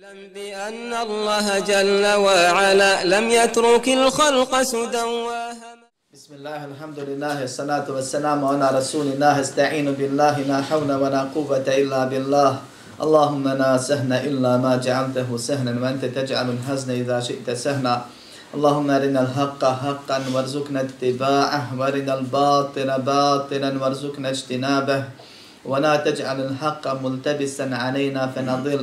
اعلم بأن الله جل وعلا لم يترك الخلق سدى بسم الله الحمد لله الصلاة والسلام على رسول الله استعين بالله لا حول ولا قوة إلا بالله. اللهم لا سهن إلا ما جعلته سهنا وأنت تجعل الحزن إذا شئت سهنا. اللهم أرنا الحق حقا وارزقنا اتباعه وأرنا الباطل باطلا وارزقنا اجتنابه. ولا تجعل الحق ملتبسا علينا فنضل.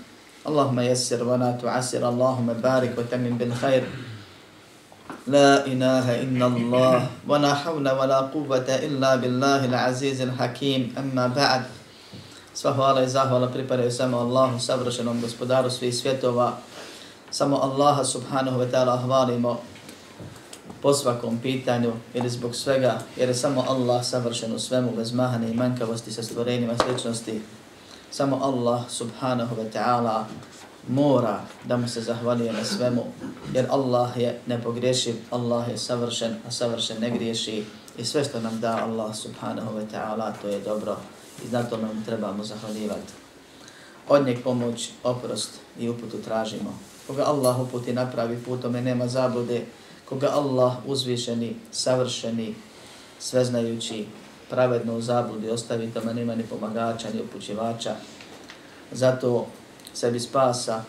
اللهم يسر ولا تعسر اللهم بارك وتمن بالخير لا إله إلا الله ولا حول ولا قوة إلا بالله العزيز الحكيم أما بعد Sva hvala i zahvala pripadaju samo Allahu, savršenom gospodaru svih svjetova. Samo Allaha subhanahu wa ta'ala hvalimo po svakom pitanju ili zbog svega, jer je samo Allah savršen u svemu bez mahane i manjkavosti sa stvorenima sličnosti. Samo Allah subhanahu wa ta'ala mora da mu se zahvalije na svemu, jer Allah je nepogrešiv, Allah je savršen, a savršen ne griješi i sve što nam da Allah subhanahu wa ta'ala to je dobro i zato nam trebamo zahvaljivati. Od njeg pomoć, oprost i uputu tražimo. Koga Allah uputi napravi putome, nema zablude, koga Allah uzvišeni, savršeni, sveznajući, pravedno u zabludi ostavi, tamo nema ni pomagača, ni upućivača. Zato sebi spasa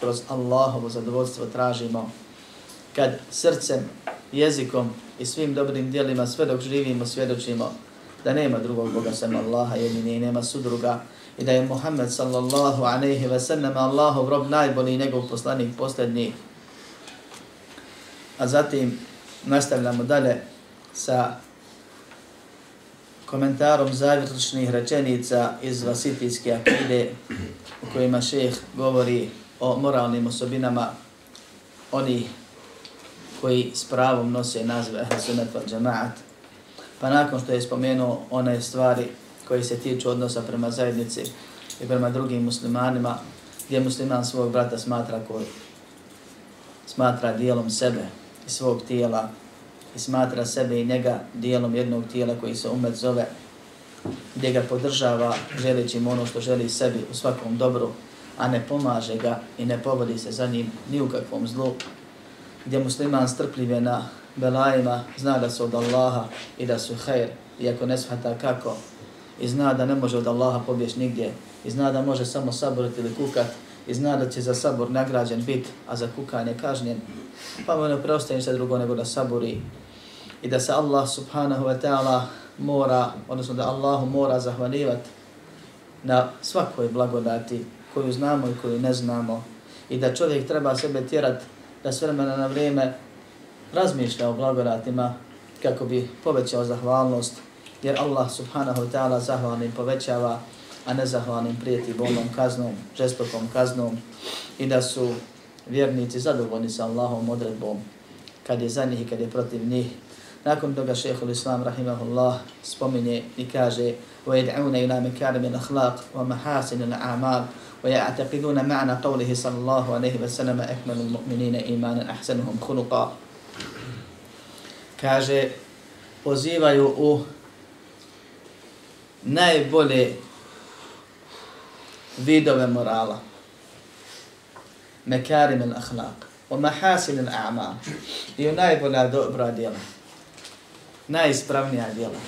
kroz Allahovo zadovoljstvo tražimo kad srcem, jezikom i svim dobrim dijelima sve dok živimo svjedočimo da nema drugog Boga sem Allaha jedini i nema sudruga i da je Muhammed sallallahu alaihi ve sallam Allahov rob najbolji i njegov poslanik posljednji. A zatim nastavljamo dalje sa komentarom završnih rečenica iz Vasitijske akide u kojima šeh govori o moralnim osobinama oni koji s pravom nose nazve Ahl Sunnat wal Jamaat. Pa nakon što je spomenuo one stvari koji se tiču odnosa prema zajednici i prema drugim muslimanima, gdje musliman svog brata smatra koji smatra dijelom sebe i svog tijela i smatra sebe i njega dijelom jednog tijela koji se umet zove, gdje ga podržava želeći mu ono što želi sebi u svakom dobru, a ne pomaže ga i ne povodi se za njim ni u kakvom zlu, gdje musliman strpljive na belajima zna da su od Allaha i da su hajr, iako ne shvata kako, i zna da ne može od Allaha pobjeć nigdje, i zna da može samo saboriti ili kukat, i zna da će za sabor nagrađen bit, a za kukanje kažnjen, pa mu ne preostaje ništa drugo nego da sabori i da se Allah subhanahu wa ta'ala mora, odnosno da Allahu mora zahvaljivat na svakoj blagodati koju znamo i koju ne znamo i da čovjek treba sebe tjerat da s vremena na vrijeme razmišlja o blagodatima kako bi povećao zahvalnost jer Allah subhanahu wa ta'ala zahvalnim povećava a nezahvalnim prijeti bolnom kaznom, žestokom kaznom i da su vjernici zadovoljni sa Allahom odredbom kad je za njih i kad je protiv njih. Nakon toga šehhul Islam rahimahullah spominje i kaže وَيَدْعُونَ إِلَى مِكَارِمِ الْأَخْلَاقِ وَمَحَاسِنِ الْأَعْمَالِ وَيَعْتَقِدُونَ مَعْنَ قَوْلِهِ صلى الله عليه وسلم أكمل المؤمنين إيمانا أحسنهم خلقا kaže pozivaju u najbolje vidove morala mekarim il akhlaq o mahasin il a'mal i u najbolja dobra djela najispravnija djela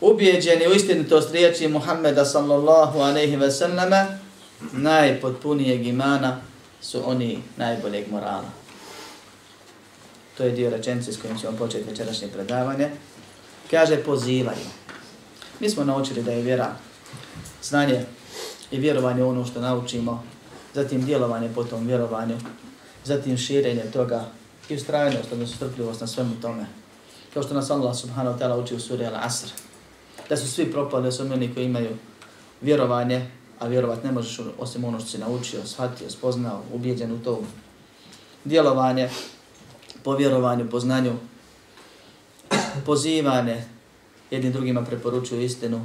ubijeđeni u istinitost riječi Muhammeda sallallahu aleyhi ve sallama najpotpunijeg imana su oni najboljeg morala. To je dio rečenice s kojim ćemo početi večerašnje predavanje. Kaže, pozivaju. Mi smo naučili da je vjera znanje i vjerovanje ono što naučimo, zatim djelovanje po tom vjerovanju, zatim širenje toga i ustrajnost, odnosno strpljivost na svemu tome. Kao što nas Allah subhanahu wa ta'ala uči u suri Al-Asr. Da su svi propali, osim su oni koji imaju vjerovanje a vjerovat ne možeš osim ono što si naučio, shvatio, spoznao, ubijeđen u to djelovanje, po vjerovanju, po jedni drugima preporučuju istinu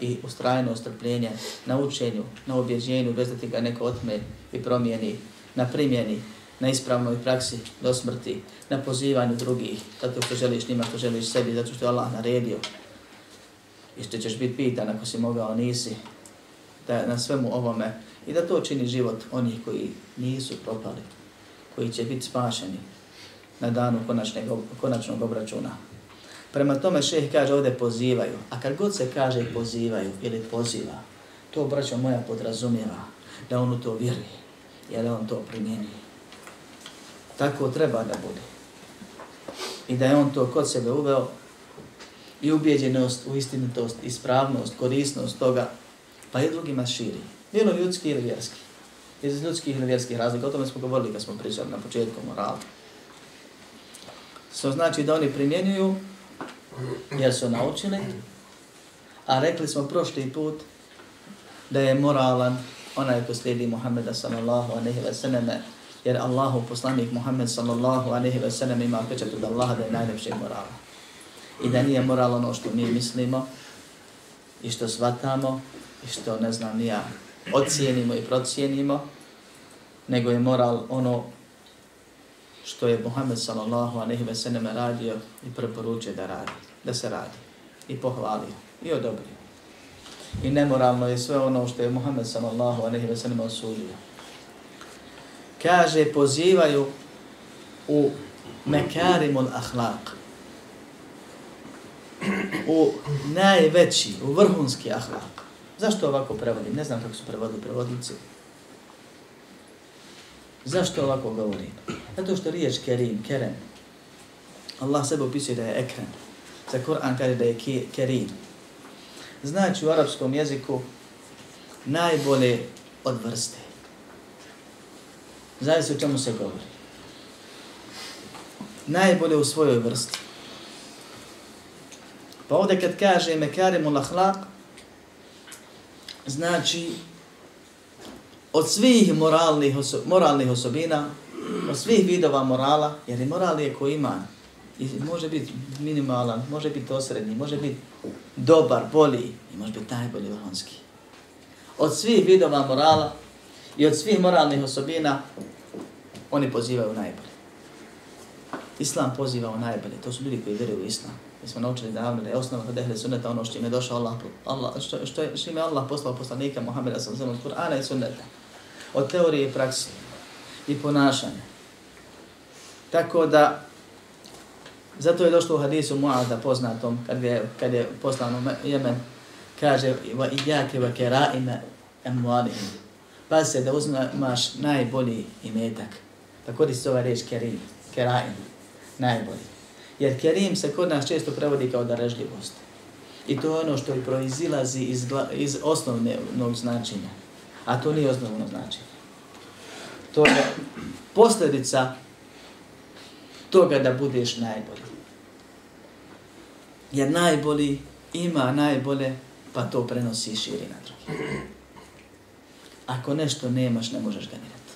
i ustrajno strpljenje na učenju, na objeđenju, bez da ti ga neko otme i promijeni, na primjeni, na ispravnoj praksi do smrti, na pozivanju drugih, zato što želiš njima, što želiš sebi, zato što je Allah naredio. I što ćeš biti pitan ako si mogao, nisi, da na svemu ovome i da to čini život onih koji nisu propali, koji će biti spašeni na danu konačnog, konačnog obračuna. Prema tome šeh kaže ovdje pozivaju, a kad god se kaže pozivaju ili poziva, to braćo moja podrazumijeva da on u to vjeri, jer on to primjeni. Tako treba da bude. I da je on to kod sebe uveo i ubjeđenost u istinitost, ispravnost, korisnost toga, pa i drugima širi. Bilo ljudski ili vjerski. Iz ljudskih ili vjerskih razlika, o tome smo govorili kad smo pričali na početku morala. So znači da oni primjenjuju jer su naučili, a rekli smo prošli put da je moralan onaj ko slijedi Muhammeda sallallahu aleyhi ve sallame, jer Allahu poslanik Muhammed sallallahu aleyhi ve selleme ima pečat od Allaha da je najljepšeg morala. I da nije moral ono što mi mislimo i što svatamo i što ne znam nija ocijenimo i procijenimo, nego je moral ono što je Muhammed sallallahu aleyhi ve selleme radio i preporučio da radi, da se radi i pohvalio i odobrio. I nemoralno je sve ono što je Muhammed sallallahu aleyhi ve sallam osudio. Kaže, pozivaju u mekarimul ahlak. U najveći, u vrhunski ahlak. Zašto ovako prevodim? Ne znam kako su prevodili prevodnici. Zašto ovako govorim? Zato što riječ kerim, kerem. Allah sebe opisuje da je ekran. Za Kur'an kaže da je kerim. Znači u arapskom jeziku najbolje od vrste. Zavisi o čemu se govori. Najbolje u svojoj vrsti. Pa ovdje kad kaže mekarimu lahlaq, znači od svih moralnih, oso moralnih osobina, od svih vidova morala, jer je moral je koji ima, i može biti minimalan, može biti osrednji, može biti dobar, bolji i može biti najbolji vrhunski. Od svih vidova morala i od svih moralnih osobina oni pozivaju najbolje. Islam poziva u najbolje, to su ljudi koji vjeruju u Islam. Mi smo naučili davno da je osnova kod ehle sunneta ono što im je došao Allah, Allah što, što, je, što im je Allah poslao poslanika Muhammeda sa zemlom Kur'ana i sunneta od teorije i praksi i ponašanja. Tako da, zato je došlo u hadisu Mu'ada poznatom, kad je, kad je poslano Jemen, kaže, va idjake va keraime emualihim. Pa se da uzmaš najbolji imetak. Pa koristi se ova reč kerim, keraim, najbolji. Jer kerim se kod nas često prevodi kao darežljivost. I to je ono što proizilazi iz, iz osnovnog značenja. A to nije osnovno značenje. To je posljedica toga da budeš najbolji. Jer najbolji ima najbolje, pa to prenosi i širi na drugi. Ako nešto nemaš, ne možeš ga mirati.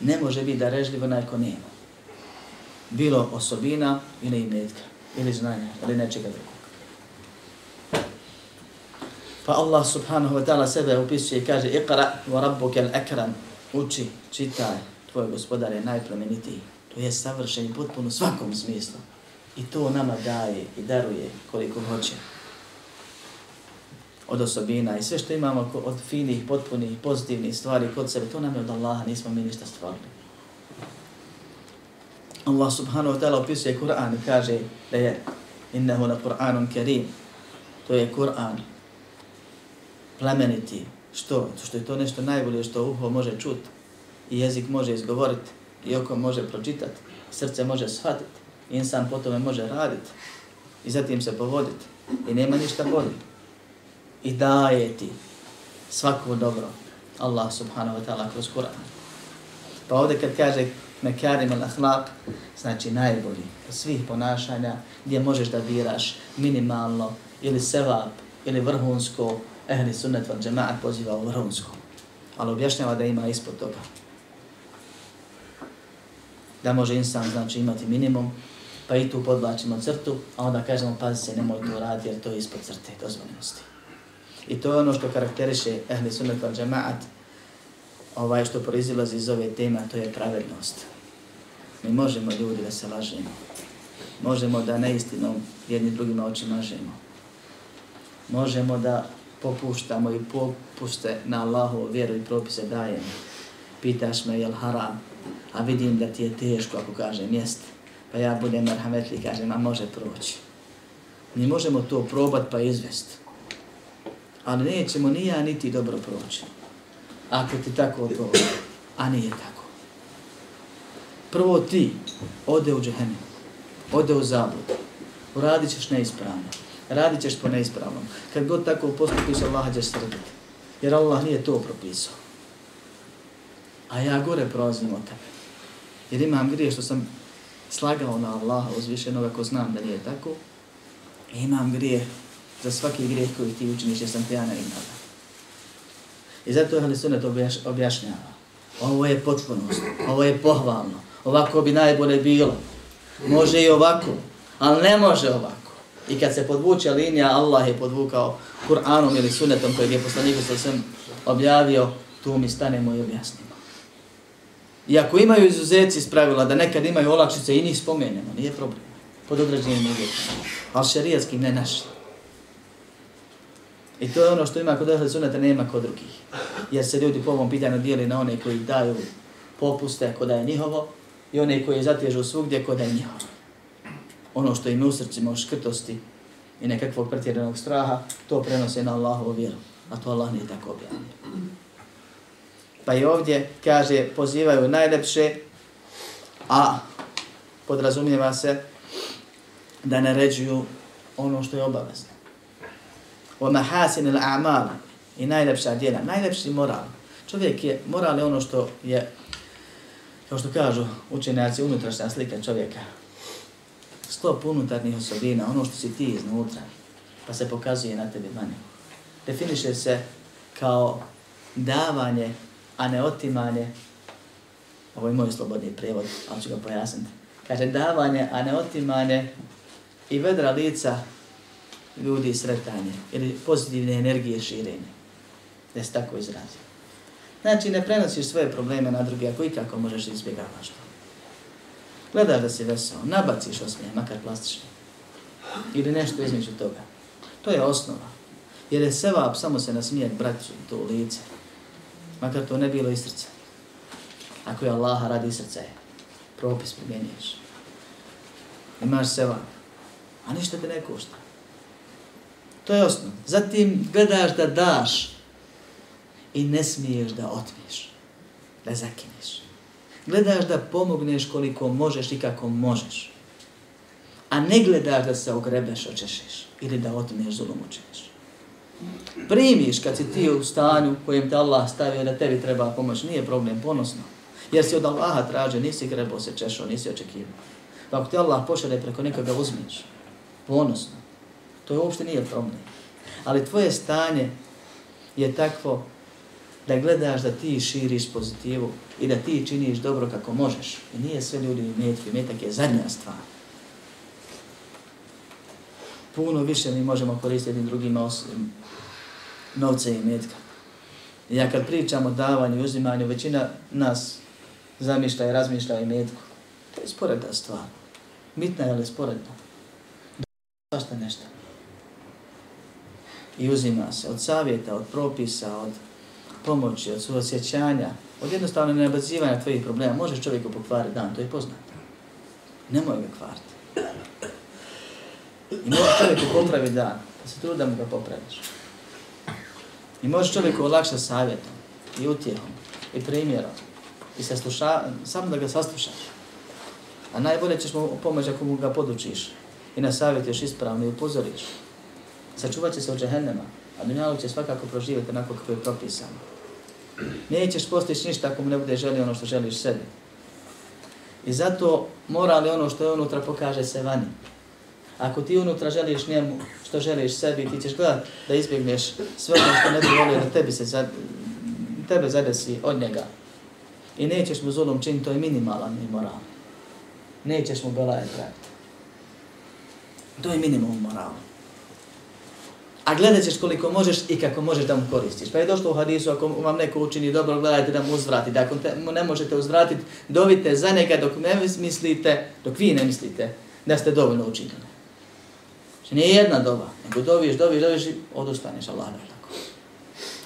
Ne može biti da režljivo onaj ko nema. Bilo osobina ili imetka, ili znanja, ili nečega drugog. Pa Allah subhanahu wa ta'ala sebe upisuje i kaže Iqra wa rabbuke al-akram Uči, čitaj, tvoj gospodar je najplemenitiji. To je savršen i potpuno svakom smislu. I to nama daje i daruje koliko hoće. Od osobina i sve što imamo od finih, potpunih, pozitivnih stvari kod sebe, to nam je od Allaha, nismo mi ništa stvorili. Allah subhanahu wa ta'ala opisuje Kur'an i kaže da je innehu na Kur'anun kerim. To je Kur'an plemeniti. Što? Što je to nešto najbolje što uho može čuti i jezik može izgovoriti i oko može pročitati, srce može shvatiti, insan po tome može raditi i zatim se povoditi i nema ništa bolje. I daje ti svako dobro Allah subhanahu wa ta'ala kroz Kur'an. Pa ovdje kad kaže mekarim al ahlak, znači najbolji od svih ponašanja gdje možeš da biraš minimalno ili sevap ili vrhunsko ehli sunnet van džemaat poziva u vrhunsko. Ali objašnjava da ima ispod toga. Da može insan znači imati minimum, pa i tu podlačimo crtu, a onda kažemo pazi se, nemoj to raditi jer to je ispod crte dozvoljenosti. I to je ono što karakteriše ehli sunnet al džemaat, ovaj što proizilazi iz ove teme, to je pravednost. Mi možemo ljudi da se lažemo. Možemo da neistinom jedni drugima oči mažemo. Možemo da popuštamo i popuste na Allahu vjeru i propise dajemo. Pitaš me jel haram, a vidim da ti je teško ako kažem jeste Pa ja budem merhametli i kažem, a može proći. Mi možemo to probat pa izvest. Ali nećemo ni ja niti dobro proći. Ako ti tako odgovori, a nije tako. Prvo ti ode u džehennem, ode u zabud, uradit ćeš neispravno radit ćeš po neispravnom. Kad god tako postupiš, Allah ćeš srditi. Jer Allah nije to propisao. A ja gore prolazim od tebe. Jer imam grije što sam slagao na Allaha uzvišenog ako znam da nije tako. Imam grije za svaki grijeh koji ti učiniš jer sam te ja ne imala. I zato je Ali Sunet objašnjava. Ovo je potpunost, ovo je pohvalno. Ovako bi najbolje bilo. Može i ovako, ali ne može ovako. I kad se podvuče linija, Allah je podvukao Kur'anom ili sunetom kojeg je poslanik sa sam objavio, tu mi stanemo i objasnimo. I ako imaju izuzeci iz pravila da nekad imaju olakšice i njih spomenemo, nije problem. Pod određenim uvjetima. Ali šarijatskim ne naši. I to je ono što ima kod ehli sunata, nema kod drugih. Jer se ljudi po ovom pitanju dijeli na one koji daju popuste kod je njihovo i one koji zatežu svugdje kod je njihovo ono što im u srcima škrtosti i nekakvog pretjeranog straha, to prenose na Allahovu vjeru. A to Allah nije tako objavio. Pa i ovdje kaže, pozivaju najlepše, a podrazumijeva se da naređuju ono što je obavezno. Wa mahasin al-a'mal i najlepša djela, najlepši moral. Čovjek je, moral je ono što je, kao što kažu učenjaci, unutrašnja slika čovjeka sklop unutarnjih osobina, ono što si ti iznutra, pa se pokazuje na tebi vani. Definiše se kao davanje, a ne otimanje, ovo je moj slobodni prevod, ali ću ga pojasniti. Kaže davanje, a ne otimanje i vedra lica ljudi sretanje ili pozitivne energije širenje. Da se tako izrazi. Znači, ne prenosiš svoje probleme na druge, ako ikako možeš izbjegavaš to. Gledaš da si vesel, nabaciš osmije, makar plastični. Ili nešto između toga. To je osnova. Jer je sevap samo se nasmijet braću to u lice. Makar to ne bilo iz srca. Ako je Allah radi srca je. Propis primjenjuješ. Imaš seva, A ništa te ne košta. To je osnov. Zatim gledaš da daš i ne smiješ da otmiješ. Da zakineš gledaš da pomogneš koliko možeš i kako možeš. A ne gledaš da se ogrebeš, očešeš ili da otmiješ zulom učiniš. Primiš kad si ti u stanju kojem te Allah stavio da tebi treba pomoć, nije problem, ponosno. Jer si od Allaha traže, nisi grebo se češao, nisi očekivao. Pa ako ti Allah pošale preko nekoga uzmiš, ponosno, to je uopšte nije problem. Ali tvoje stanje je takvo da gledaš da ti širiš pozitivu i da ti činiš dobro kako možeš. I nije sve ljudi u metku, metak je zadnja stvar. Puno više mi možemo koristiti drugim osim novca i metka. Ja kad pričam o davanju i uzimanju, većina nas zamišlja i razmišlja i metku. To je sporedna stvar. Mitna je li sporedna? Svašta nešto. I uzima se od savjeta, od propisa, od pomoći, od suosjećanja, od jednostavno nebazivanja tvojih problema, možeš čovjeku pokvariti dan, to je poznato. Nemoj ga kvariti. I možeš čovjeku popraviti dan, da se trudam da ga popraviš. I možeš čovjeku olakšati savjetom, i utjehom, i primjerom, i se sluša, samo da ga saslušaš. A najbolje ćeš mu pomoći ako mu ga podučiš i na savjetiš ispravno i upozoriš. Sačuvat će se od džehennema, a dunjalu će svakako proživjeti onako kako je propisano. Nećeš postići ništa ako mu ne bude želio ono što želiš sebi. I zato mora li ono što je unutra pokaže se vani. Ako ti unutra želiš njemu što želiš sebi, ti ćeš gledat da izbjegneš sve ono što ne bi volio da tebi se zad, tebe zadesi od njega. I nećeš mu zulum činiti, to je minimalan moral. Nećeš mu belaje praviti. To je minimum morala. A gledat ćeš koliko možeš i kako možeš da mu koristiš. Pa je došlo u hadisu, ako vam neko učini dobro, gledajte da mu uzvrati. Da ako te, mu ne možete uzvratiti, dovite za njega dok ne mislite, dok vi ne mislite da ste dovoljno učinili. Znači nije jedna doba, nego doviješ, doviješ, doviješ i odustaneš, Allah ne tako.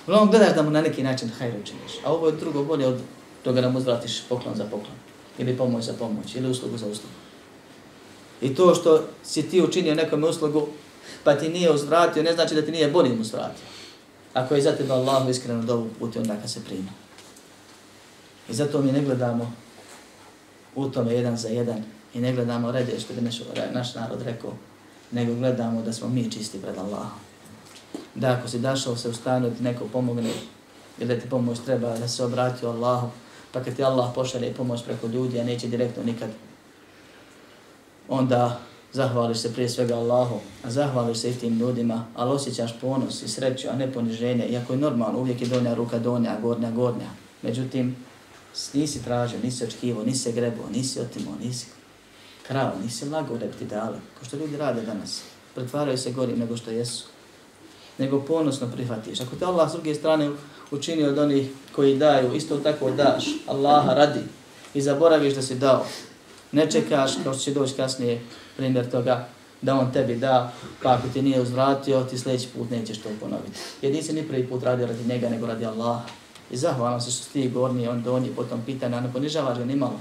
Uglavnom gledaš da mu na neki način hajr učiniš. A ovo je drugo bolje od toga da mu zvratiš poklon za poklon. Ili pomoć za pomoć, ili uslugu za uslugu. I to što si ti učinio nekom uslugu, pa ti nije uzvratio, ne znači da ti nije bolje mu uzvratio. Ako je za tebe Allah iskreno dovu puti, onda kad se prima. I zato mi ne gledamo u tome jedan za jedan i ne gledamo rede što bi naš, naš narod rekao, nego gledamo da smo mi čisti pred Allahom. Da ako si dašao se u stanu ti neko pomogne ili da ti pomoć treba da se obrati Allahu, pa kad ti Allah pošalje pomoć preko ljudi, a neće direktno nikad, onda zahvališ se prije svega Allahu, a zahvališ se i tim ljudima, ali osjećaš ponos i sreću, a ne poniženje, iako je normalno, uvijek je donja ruka donja, gornja, gornja. Međutim, nisi tražio, nisi očkivo, nisi grebo, nisi otimo, nisi krao, nisi lago da ti dali, ko što ljudi rade danas. Pretvaraju se gori nego što jesu. Nego ponosno prihvatiš. Ako te Allah s druge strane učini od onih koji daju, isto tako daš, Allaha radi i zaboraviš da si dao, ne čekaš, kao što će doći kasnije, primjer toga, da on tebi da, pa ako ti nije uzvratio, ti sljedeći put nećeš to ponoviti. Jer nisi ni prvi put radio radi njega, nego radi Allaha. I zahvalno se što ti gornji, on donji, potom pitanja, ne ponižavaš ga ni malo.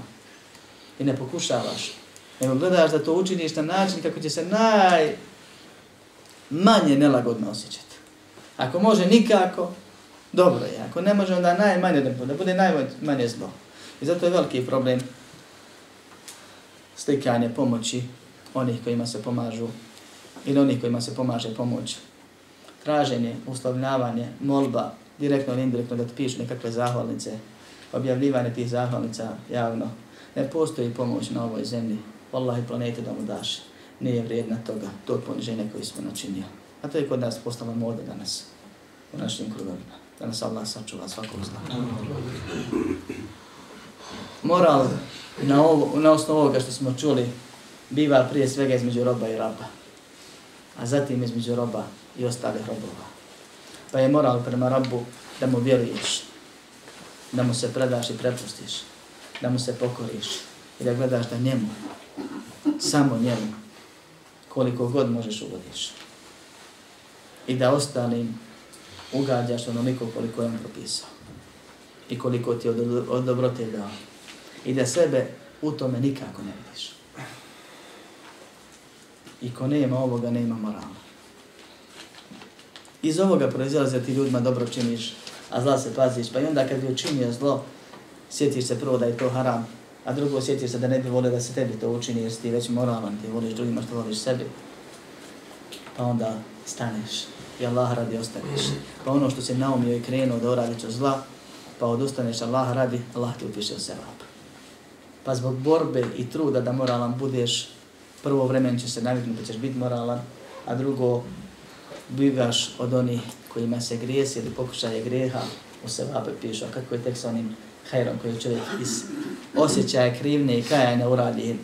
I ne pokušavaš. Nego gledaš da to učiniš na način kako će se naj manje nelagodno osjećati. Ako može nikako, dobro je. Ako ne može, onda najmanje da bude, da bude najmanje zlo. I zato je veliki problem slikanje pomoći onih kojima se pomažu ili onih kojima se pomaže pomoć. Traženje, uslovljavanje, molba, direktno ili indirektno da ti pišu nekakve zahvalnice, objavljivanje tih zahvalnica javno. Ne postoji pomoć na ovoj zemlji. Wallahi planete da mu daš. Nije vrijedna toga, to poniženje koje smo načinio. A to je kod nas postala moda danas u našim krugovima. Da nas Allah sačuva svakog zla. Moral na, ovo, na osnovu ovoga što smo čuli biva prije svega između roba i raba, a zatim između roba i ostalih robova. Pa je moral prema rabu da mu vjeruješ, da mu se predaš i prepustiš, da mu se pokoriš i da gledaš da njemu, samo njemu, koliko god možeš ugodiš. I da ostalim ugađaš onoliko koliko je on propisao i koliko ti od, od dobrote dao. I da sebe u tome nikako ne vidiš. I ko nema ovoga, nema morala. Iz ovoga proizilaze da ti ljudima dobro činiš, a zla se paziš. Pa i onda kad bi učinio zlo, sjetiš se prvo da je to haram, a drugo sjetiš se da ne bi volio da se tebi to učini, jer si ti već moralan, ti voliš drugima što voliš sebi. Pa onda staneš i Allah radi ostaneš. Pa ono što se naumio i krenuo da uradit od zla, pa odustaneš Allah radi, Allah ti upiše u sevap. Pa zbog borbe i truda da moralan budeš, prvo vremen će se naviknuti da ćeš biti moralan, a drugo bivaš od onih kojima se grijesi ili pokušaje greha u sevape pišu, a kako je tek sa onim hajrom koji čovjek iz osjećaja krivne i kajanja uradi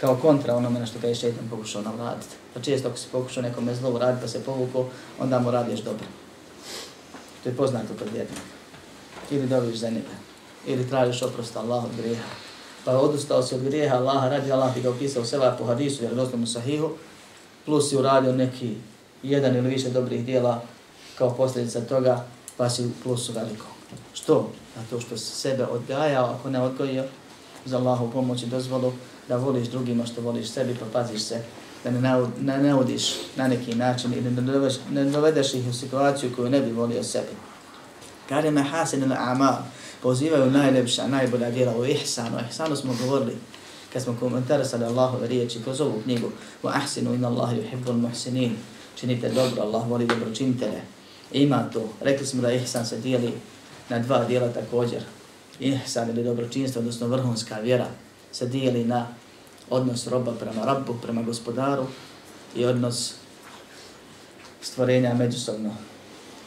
kao kontra onome na što ga je šeitan pokušao navratiti. Pa često ako se pokušao nekome zlo uraditi pa se povuko, onda mu radiš dobro. To je poznato kod vjernika. Ili dobiš za njega. Ili tražiš oprost Allah od grijeha. Pa odustao si od grijeha Allaha, radi Allah ti ga opisao seba po hadisu, jer dostanu sahihu, plus si uradio neki jedan ili više dobrih dijela kao posljedica toga, pa si u plusu veliko. Što? To što se sebe odgajao, ako ne odgojio, za Allahu pomoć i dozvolu, da voliš drugima što voliš sebi, pa paziš se da ne, naud, ne naudiš na neki način ili ne dovedeš, ne dovedeš ih u situaciju koju ne bi volio sebi. Kare me hasen ili amal, pozivaju najlepša, najbolja djela u ihsanu. O ihsanu smo govorili kad smo komentarisali Allahove riječi kroz ovu knjigu. Wa ahsinu inna Allah yuhibbul muhsinin. Činite dobro, Allah voli dobročinitele. Ima to. Rekli smo da ihsan se dijeli na dva dijela također. Ihsan ili dobročinstvo, odnosno vrhunska vjera, se dijeli na odnos roba prema rabu, prema gospodaru, i odnos stvorenja međusobno.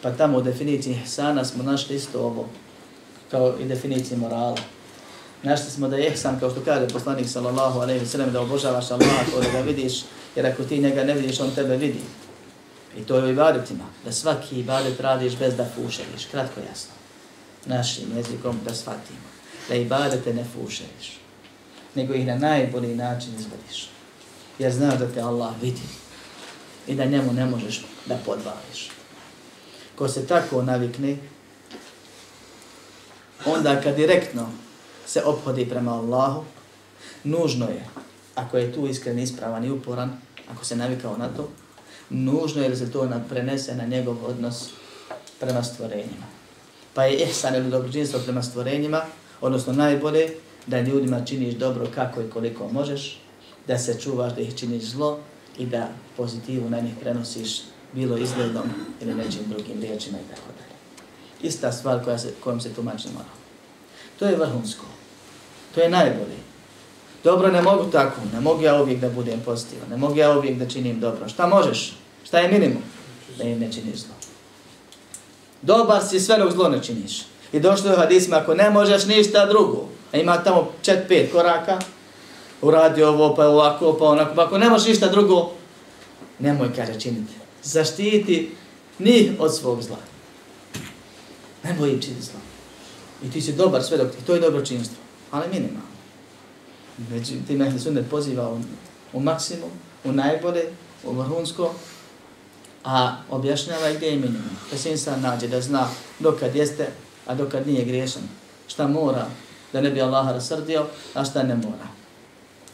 Pa tamo u definiciji ihsana smo našli isto ovo, kao i definiciji morala. Našli smo da je ihsan, kao što kaže poslanik sallallahu alaihi sallam, da obožavaš Allah, da ga vidiš, jer ako ti njega ne vidiš, on tebe vidi. I to je u ibadetima, da svaki ibadet radiš bez da fušeliš, kratko jasno. Našim jezikom da shvatimo, da ibadete ne fušeriš, nego ih na najbolji način izvodiš. Jer znaš da te Allah vidi i da njemu ne možeš da podvališ. Ko se tako navikne, onda kad direktno se obhodi prema Allahu, nužno je, ako je tu iskren, ispravan i uporan, ako se navikao na to, nužno je da se to prenese na njegov odnos prema stvorenjima. Pa je ihsan ili dobročinstvo prema stvorenjima, odnosno najbolje, da ljudima činiš dobro kako i koliko možeš, da se čuvaš da ih činiš zlo i da pozitivu na njih prenosiš bilo izgledom ili nečim drugim riječima i tako dalje. Ista stvar koja se, kojom se tumači moral. To je vrhunsko. To je najbolje. Dobro ne mogu tako, ne mogu ja uvijek da budem pozitivan, ne mogu ja uvijek da činim dobro. Šta možeš? Šta je minimum? Da im ne činiš zlo. Dobar si sve dok zlo ne činiš. I došlo je hadisma, ako ne možeš ništa drugo, a ima tamo čet, pet koraka, uradi ovo, pa ovako, pa onako, pa ako ne možeš ništa drugo, nemoj, kaže, činiti. Zaštiti njih od svog zla. Nemoj im činiti zla. I ti si dobar sve dok ti, to je dobro činstvo, ali minimalno. Međutim, Ehli Sunnet poziva u, u maksimum, u najbolje, u vrhunsko, a objašnjava gdje je minimum. Da se insan nađe da zna dokad jeste, a dokad nije griješan. Šta mora da ne bi Allaha rasrdio, a šta ne mora.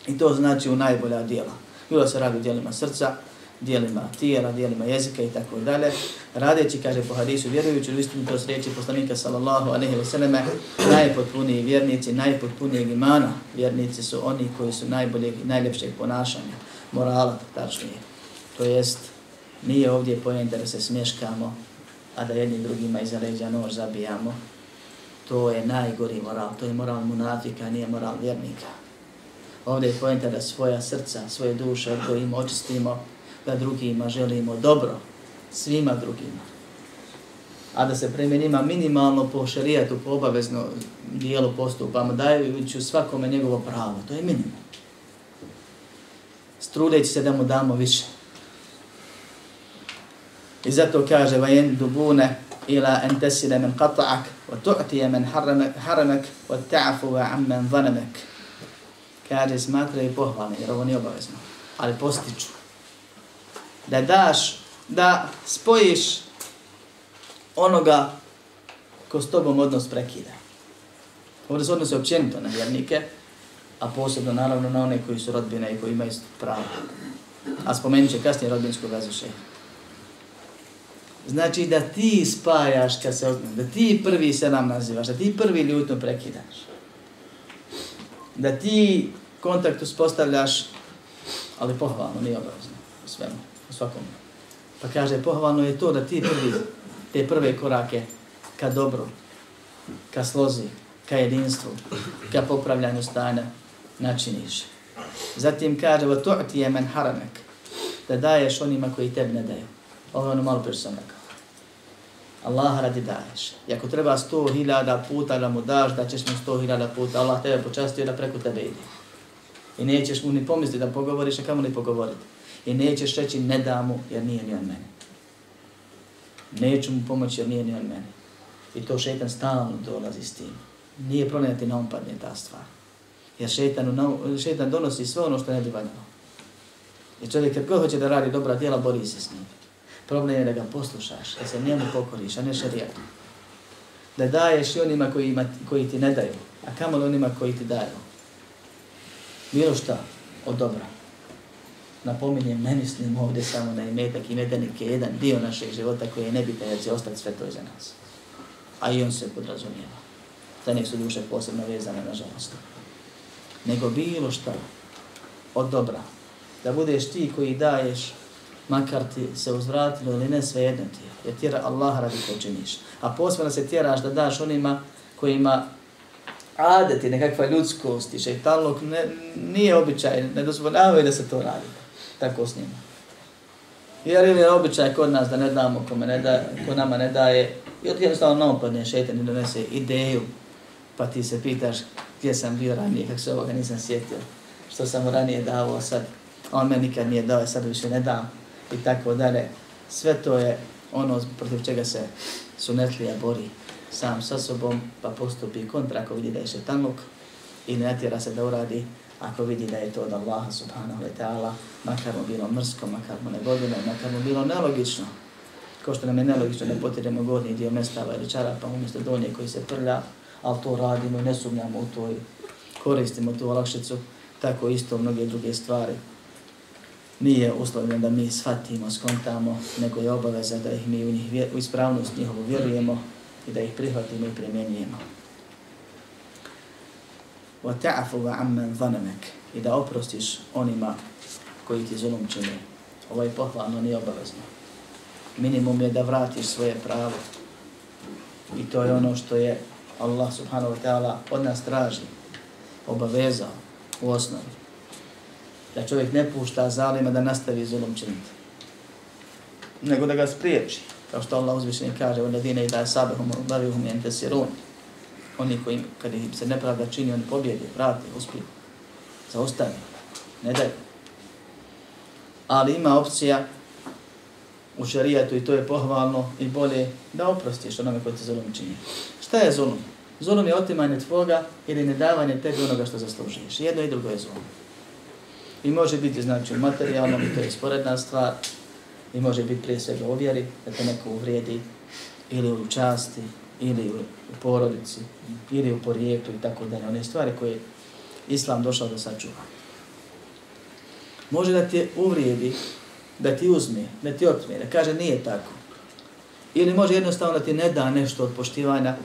I to znači u najbolja dijela. Bilo se radi dijelima srca, dijelima tijela, dijelima jezika i tako dalje. Radeći, kaže po hadisu, vjerujući u istinu to riječi poslanika sallallahu alaihi wa sallame, najpotpuniji vjernici, najpotpunijeg imana vjernici su oni koji su najboljeg i najljepšeg ponašanja, morala tačnije. To jest, nije ovdje pojenta da se smješkamo, a da jednim drugima iza leđa nož zabijamo. To je najgori moral, to je moral munafika, nije moral vjernika. Ovdje je pojenta da svoja srca, svoje duše odgojimo, očistimo, da drugima želimo dobro, svima drugima. A da se prema njima minimalno po šarijatu, po obavezno dijelu postupamo, dajući svakome njegovo pravo. To je minimum. Strudeći se da mu damo više. I zato kaže vajen dubune ila en tesile men qata'ak wa tu'tije men haramek wa wa ammen zanamek. Kaže smatra i pohvalni, jer ovo nije obavezno. Ali postiču da daš, da spojiš onoga ko s tobom odnos prekida. Ovdje se odnose općenito na vjernike, a posebno naravno na one koji su rodbine i koji imaju pravo. A spomenut će kasnije rodbinsku vezu šeha. Znači da ti spajaš kad se odnos, da ti prvi se nam nazivaš, da ti prvi ljutno prekidaš. Da ti kontakt uspostavljaš, ali pohvalno, nije obavezno u svemu u svakom. Pa kaže, pohvalno je to da ti prvi, te prve korake ka dobru, ka slozi, ka jedinstvu, ka popravljanju stanja načiniš. Zatim kaže, va to ti je men haramek, da daješ onima koji tebi ne daju. Ovo je ono malo prije sam rekao. Allah radi daješ. I ako treba sto hiljada puta da mu daš, da ćeš mu sto hiljada puta, Allah tebe počastio da preko tebe ide. I nećeš mu ni pomisliti da pogovoriš, a kamo ni pogovoriti i nećeš reći ne da mu jer nije ni on mene. Neću mu pomoći jer nije ni on mene. I to šeitan stalno dolazi s tim. Nije problem da ti naumpadne ta stvar. Jer šeitan, šeitan donosi sve ono što ne bi valjalo. I čovjek kad god hoće da radi dobra djela, bori se s njim. Problem je da ga poslušaš, da se njemu pokoriš, a ne šarijatu. Da daješ i onima koji, ima, koji ti ne daju, a kamo onima koji ti daju. Bilo šta od dobra napominjem, ne mislim ovdje samo na imetak i medanik je jedan dio našeg života koji je nebitan jer će ostati sve to za nas. A i on se podrazumijeva. Za njih su duše posebno vezane, nažalost. Nego bilo šta od dobra. Da budeš ti koji daješ, makar ti se uzvratilo ili ne, sve jedno ti je. Jer tjera Allah radi ko činiš. A posebno se tjeraš da daš onima kojima adeti nekakva ljudskost i šeitalog ne, nije običaj, ne dozvoljavaju da se to radi tako s njima. Jer ili je običaj kod nas da ne damo kome ne da, ko nama ne daje, i od jednostavno naopadne šeitan i donese ideju, pa ti se pitaš gdje sam bio ranije, kako se ovoga nisam sjetio, što sam mu ranije davo, sad on me nikad nije dao, sad više ne dam, i tako dalje. Sve to je ono protiv čega se sunetlija bori sam sa sobom, pa postupi kontra ako vidi da je šetanluk i ne natjera se da uradi ako vidi da je to od Allaha subhanahu wa ta'ala, makar mu bilo mrsko, makar mu negodino, makar mu bilo nelogično. Kao što nam je nelogično da potiremo gornji dio mestava ili čarapa umjesto donje koji se prlja, ali to radimo i ne sumnjamo u to i koristimo tu olakšicu, tako isto mnoge druge stvari Nije uslovljeno da mi shvatimo, skontamo, nego je obaveza da ih mi u, njih, u ispravnost njihovu vjerujemo i da ih prihvatimo i primjenjujemo. وَتَعْفُوا عَمَّنْ ظَنَمَكَ I da oprostiš onima koji ti zulum čine. Ovo je pohvalno, nije obavezno. Minimum je da vratiš svoje pravo. I to je ono što je Allah subhanahu wa ta'ala od nas traži, obavezao u osnovi. Da čovjek ne pušta zalima da nastavi zulum činiti. Nego da ga spriječi. Kao što Allah uzvišeni kaže, u ladine i da je sabehum, bavihum jentesirun oni koji kad im se nepravda čini, oni pobjede, vrate, uspiju, zaustavi, ne daju. Ali ima opcija u šarijatu i to je pohvalno i bolje da oprostiš onome koji te zulum čini. Šta je zulum? Zulum je otimanje tvoga ili nedavanje tebi onoga što zaslužuješ. Jedno i drugo je zulum. I može biti znači materijalno, to je sporedna stvar, i može biti prije svega uvjeri, da te neko uvrijedi, ili u časti, ili u porodici, ili u porijeklu i tako dalje. One stvari koje Islam došao da sačuva. Može da te uvrijedi, da ti uzme, da ti otme, da kaže nije tako. Ili može jednostavno da ti ne da nešto od poštivanja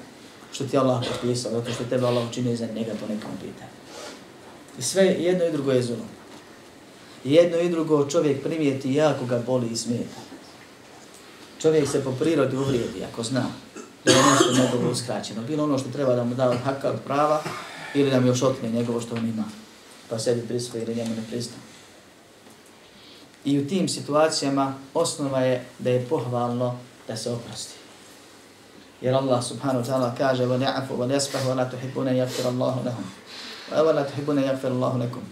što ti Allah potpisao, zato što tebe Allah učinio za njega po nekom pitanju. I sve jedno i drugo je zulom Jedno i drugo čovjek primijeti jako ga boli i smijeta. Čovjek se po prirodi uvrijedi ako zna da je nešto njegovo uskraćeno. Bilo ono što treba da mu da haka od prava ili da mu još otme njegovo što on ima. Pa sebi prisvoji ili njemu ne prizna. I u tim situacijama osnova je da je pohvalno da se oprosti. Jer Allah subhanahu wa ta'ala kaže وَنِعَفُ وَنِيَسْفَهُ وَلَا تُحِبُونَ يَغْفِرَ اللَّهُ لَهُمْ وَلَا تُحِبُونَ يَغْفِرَ اللَّهُ لَكُمْ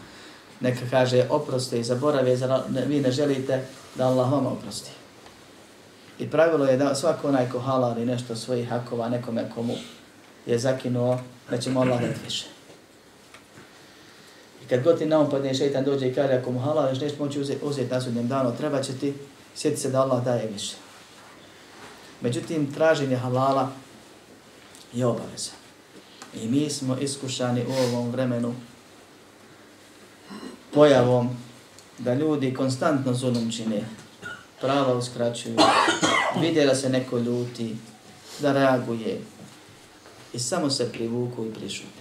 Neka kaže oproste i zaborave, vi ne želite da Allah vam oprosti. I pravilo je da svako onaj ko halali nešto svojih hakova nekome komu je zakinuo, da će mu Allah dati više. I kad god ti naumpadne šeitan dođe i kaže ako mu halališ nešto moći uzeti, uzeti na sudnjem danu, treba će ti sjeti se da Allah daje više. Međutim, traženje halala je obaveza. I mi smo iskušani u ovom vremenu pojavom da ljudi konstantno zulum čine, prava uskraćuju, vide da se neko ljuti, da reaguje i samo se privuku i prišute.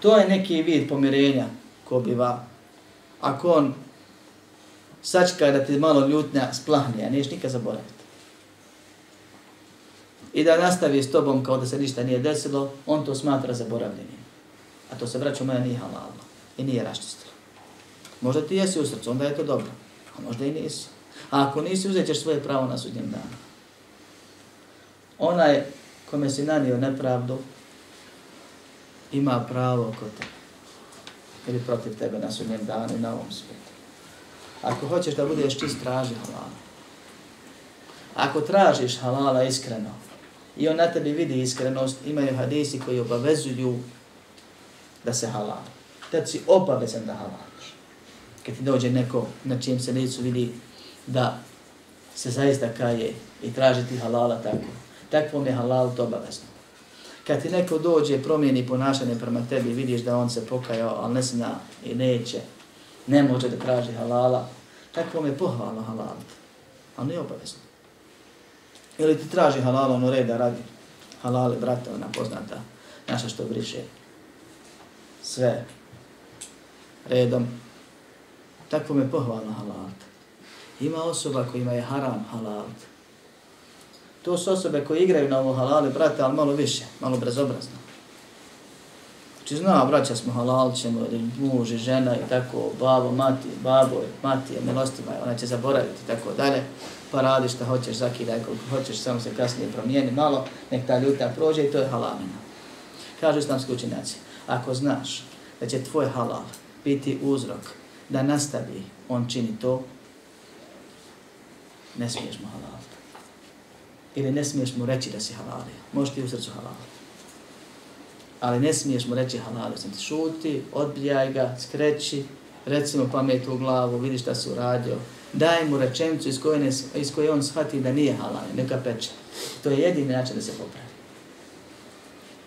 To je neki vid pomirenja ko biva. Ako on sačka da ti malo ljutnja splahne, a niješ nikad zaboraviti. I da nastavi s tobom kao da se ništa nije desilo, on to smatra zaboravljenim. A to se vraća moja nije halalno i nije raščistila. Možda ti jesi u srcu, onda je to dobro. A možda i nisi. A ako nisi, uzet ćeš svoje pravo na sudnjem danu. Onaj kome si nanio nepravdu, ima pravo kod tebe. Ili protiv tebe na sudnjem danu i na ovom svijetu. Ako hoćeš da budeš čist, traži halala. Ako tražiš halala iskreno, i on na tebi vidi iskrenost, imaju hadisi koji obavezuju da se halala kad si obavezan da halališ. Kad ti dođe neko na čijem se licu vidi da se zaista kaje i traži ti halala tako. Takvom je halal to obavezno. Kad ti neko dođe, promijeni ponašanje prema tebi, vidiš da on se pokajao, ali ne zna i neće, ne može da traži halala, takvom je pohvalno halal. Ali nije obavezno. Ili ti traži halala, ono reda radi. Halale, brata, ona poznata, naša što briše. Sve redom. Tako me pohvalna halal. Ima osoba kojima je haram halal. To su osobe koje igraju na ovo halale, brate, ali malo više, malo brezobrazno. Znači zna, braća smo halal, ćemo, ili muž i žena i tako, babo, mati, babo, mati, milostima, ona će zaboraviti i tako dalje, pa radi što hoćeš, zakidaj koliko hoćeš, samo se kasnije promijeni malo, nek ta ljuta prođe i to je halalina. Kažu islamski učinjaci, ako znaš da će tvoj halal biti uzrok da nastavi, on čini to, ne smiješ mu halal. Ili ne smiješ mu reći da si halal. Možeš ti u srcu halali. Ali ne smiješ mu reći halali. Sam ti šuti, odbijaj ga, skreći, reci mu pamet u glavu, vidi šta si uradio. Daj mu rečenicu iz koje, ne, iz koje on shvati da nije halal. neka peče. To je jedini način da se popravi.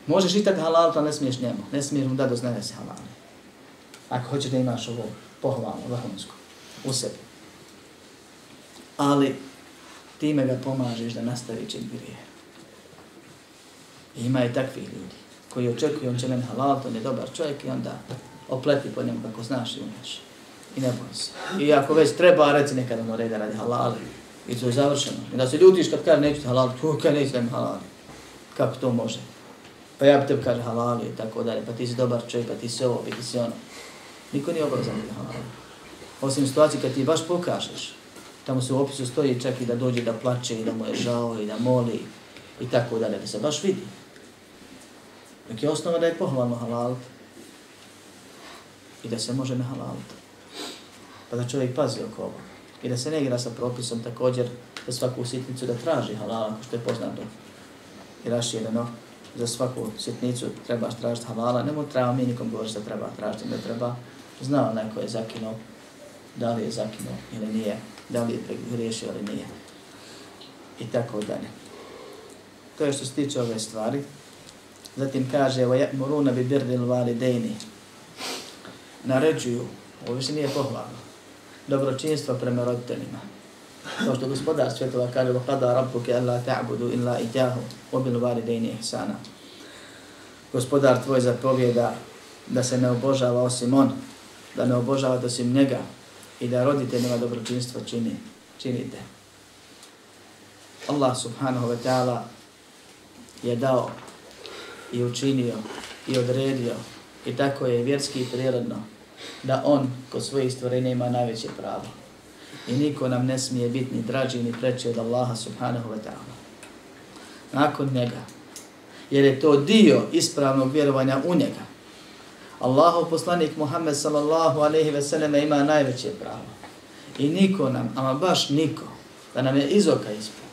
Možeš i tako halal, ali ne smiješ njemu. Ne smiješ mu da doznaje da si halal. Ako hoćeš da imaš ovo pohvalno, vrhunsko, u sebi. Ali time ga pomažeš da nastavi čin grije. Ima i takvih ljudi koji očekuju, on će meni halal, to je dobar čovjek i onda opleti po njemu kako znaš i umiješ. I ne boj se. I ako već treba, reci nekada mora da radi halal I to je završeno. I da se ljutiš kad kaže neću halal, tu kaj neću da mi halal. Kako to može? Pa ja bi tebi kaže halal i tako dalje, pa ti si dobar čovjek, pa ti si ovo, pa ti si ono. Niko nije obavezan da halal. Osim situacije kad ti baš pokažeš, tamo se u opisu stoji čak i da dođe da plače i da mu je žao i da moli i tako dalje, da se baš vidi. Dok je osnova da je pohvalno halal i da se može na halal. Pa da čovjek pazi oko ovo. I da se ne igra sa propisom također za svaku sitnicu da traži halal, ako što je poznato i rašireno. Za svaku sitnicu trebaš tražiti halala, ne treba mi nikom govoriti da treba tražiti, ne treba Zna onaj ko je zakinuo, da li je zakinuo ili nije, da li je pregriješio ili nije. I tako dalje. To je što se tiče ove stvari. Zatim kaže, وَيَأْمُرُونَ بِبِرْدِ الْوَالِدَيْنِ Naređuju, ovo više nije pohvalno, dobročinstvo prema roditeljima. Kao što gospodar svjetova kaže, وَقَدَا رَبُّكَ أَلَّا تَعْبُدُ إِلَّا إِتَاهُ وَبِلْوَالِدَيْنِ إِحْسَانًا Gospodar tvoj zapovjeda da se ne obožava osim on, da ne obožava osim njega i da roditeljima dobročinstvo čini, činite. Allah subhanahu wa ta'ala je dao i učinio i odredio i tako je vjerski i prirodno da on kod svojih stvorenja ima najveće pravo. I niko nam ne smije biti ni draži ni preći od Allaha subhanahu wa ta'ala. Nakon njega, jer je to dio ispravnog vjerovanja u njega, Allahov poslanik Muhammed sallallahu alaihi ve sellem ima najveće pravo. I niko nam, ama baš niko, da nam je iz oka ispred,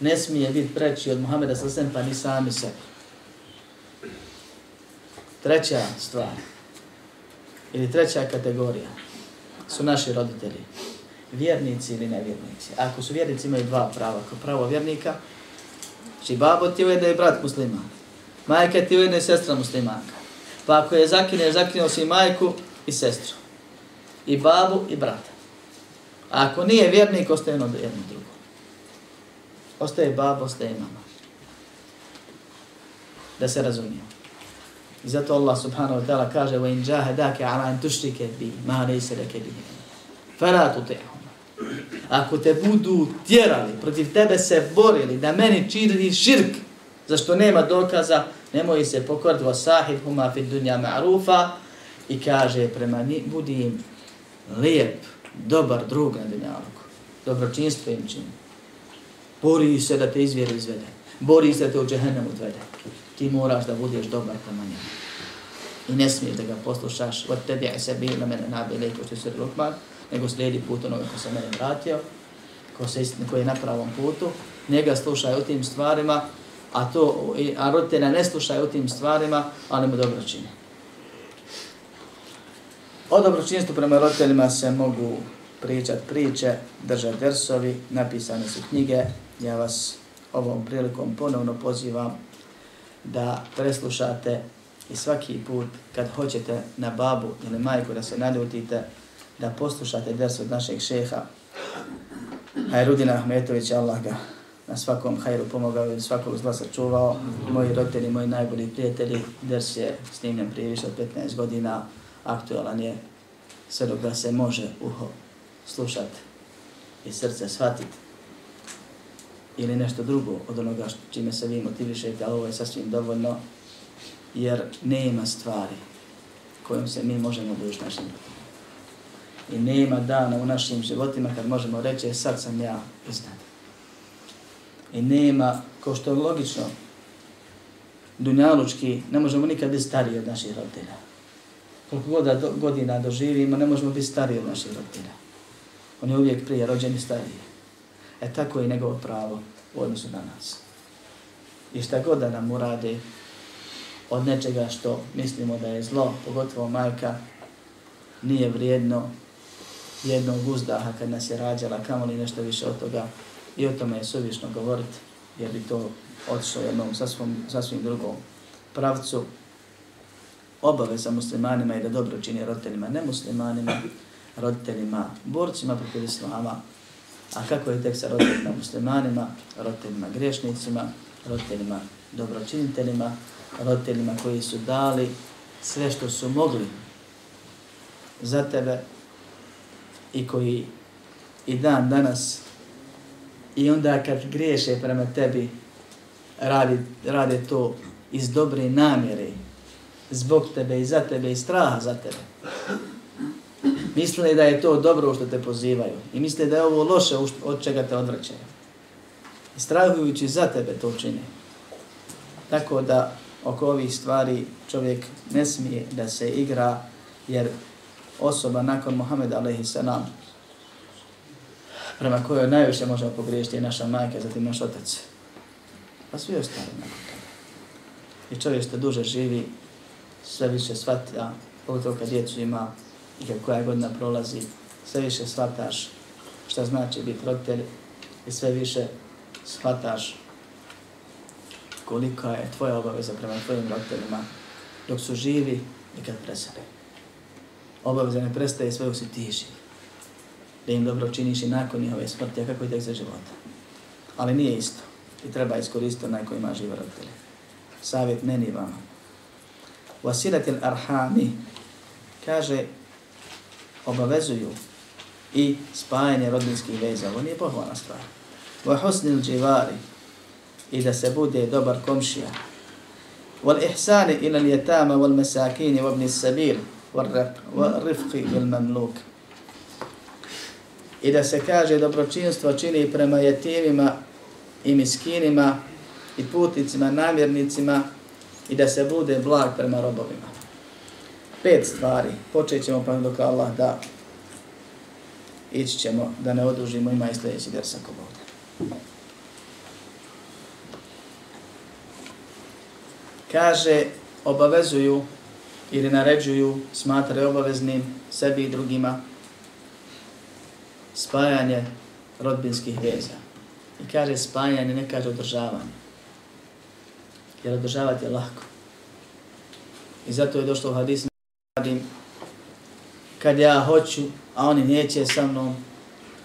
ne smije biti preći od Muhammeda sallallahu alaihi pa ni sami sebi. Treća stvar, ili treća kategorija, su naši roditelji. Vjernici ili nevjernici. Ako su vjernici, imaju dva prava. Ako pravo vjernika, či babo ti ujedno je brat musliman. Majka ti ujedno je sestra muslimanka. Pa ako je zakineš, zakinuo si majku i sestru. I babu i brata. A ako nije vjernik, ostaje jedno jedno drugo. Ostaje babo, ostaje mama. Da se razumije. I zato Allah subhanahu wa ta'ala kaže وَإِنْ جَاهَدَاكَ عَلَىٰ أَنْ تُشْرِكَ بِي مَا لَيْسَ لَكَ بِهِ فَلَا تُطِعْهُمْ Ako te budu tjerali, protiv tebe se borili, da meni čini širk, zašto nema dokaza, nemoj se pokoriti wa sahib huma fi dunja ma'rufa i kaže prema ni, budi im lijep, dobar drug na dunjalku. Dobročinstvo im čini. Bori se da te izvjeri izvede. Bori se da te u džehennem odvede ti moraš da budeš dobar prema njemu. I ne smiješ da ga poslušaš od tebi i sebi na mene nabi leko što se Lukman, nego slijedi put onoga ko se mene vratio, ko, se ko je na pravom putu, njega slušaj o tim stvarima, a to a roditelja ne slušaju o tim stvarima, ali mu dobro čine. O dobročinstvu prema roditeljima se mogu pričat priče, držati versovi, napisane su knjige. Ja vas ovom prilikom ponovno pozivam da preslušate i svaki put kad hoćete na babu ili majku da se naljutite, da poslušate ders od našeg šeha Hajrudina Ahmetovića, Allah ga na svakom hajru pomogao i svakog zla sačuvao. Moji roditelji, moji najbolji prijatelji, ders je snimljen prije više od 15 godina, aktualan je sve dok ga se može uho slušati i srce shvatiti ili nešto drugo od onoga što, čime se vi motivišete, ali ovo je sasvim dovoljno. jer nema stvari kojom se mi možemo dužiti našim. I nema dana u našim životima kad možemo reći e, sad sam ja iznad. I nema, kao što je logično, dunjalučki, ne možemo nikad biti stariji od naših roditelja. Koliko god godina doživimo, ne možemo biti stariji od naših roditelja. On je uvijek prije rođeni stariji. E tako je njegovo pravo u odnosu na nas. I šta god da nam urade od nečega što mislimo da je zlo, pogotovo majka, nije vrijedno jednog uzdaha kad nas je rađala, kamoli nešto više od toga. I o tome je suvišno govoriti, jer bi to otišlo jednom sasvim, sasvim drugom pravcu. Obaveza muslimanima i da dobro čini roditeljima, nemuslimanima, roditeljima, borcima protiv islama, a kako je tek sa roditeljima muslimanima, roditeljima grešnicima, roditeljima dobročiniteljima, roditeljima koji su dali sve što su mogli za tebe i koji i dan danas i onda kad griješe prema tebi radi, rade to iz dobre namjere zbog tebe i za tebe i straha za tebe misle da je to dobro što te pozivaju i misle da je ovo loše od čega te odvraćaju. I strahujući za tebe to čine. Tako da oko ovih stvari čovjek ne smije da se igra jer osoba nakon Muhammeda a.s prema kojoj najviše možemo pogriješiti je naša majka, zatim naš otac. Pa svi ostali nakon toga. I čovjek što duže živi, sve više shvata, pogotovo kad djecu ima, i kad koja godina prolazi, sve više shvataš šta znači biti roditelj i sve više shvataš kolika je tvoja obaveza prema tvojim roditeljima dok su živi i kad presade. Obaveza ne prestaje sve dok si tiši. Da im dobro činiš i nakon njihove smrti, a kako i tek za života. Ali nije isto. I treba iskoristiti onaj koji ima žive roditelje. Savjet meni i vama. Vasiratil arhami kaže obavezuju i spajanje rodinskih veza. Ovo nije pohvalna stvar. Wa husnil dživari i da se bude dobar komšija. Wal ihsani ila ljetama wal mesakini wa ibn sabil wal rifqi bil mamluk. I da se kaže dobročinstvo čini prema jetimima i miskinima i putnicima, namjernicima i da se bude blag prema robovima pet stvari. Počet ćemo pa dok Allah da ići ćemo da ne odužimo ima i sljedeći ders ako bude. Kaže, obavezuju ili naređuju, smatraju obaveznim sebi i drugima spajanje rodbinskih veza. I kaže spajanje, ne kaže održavanje. Jer održavati je lahko. I zato je došlo u hadisu radim kad ja hoću, a oni neće sa mnom.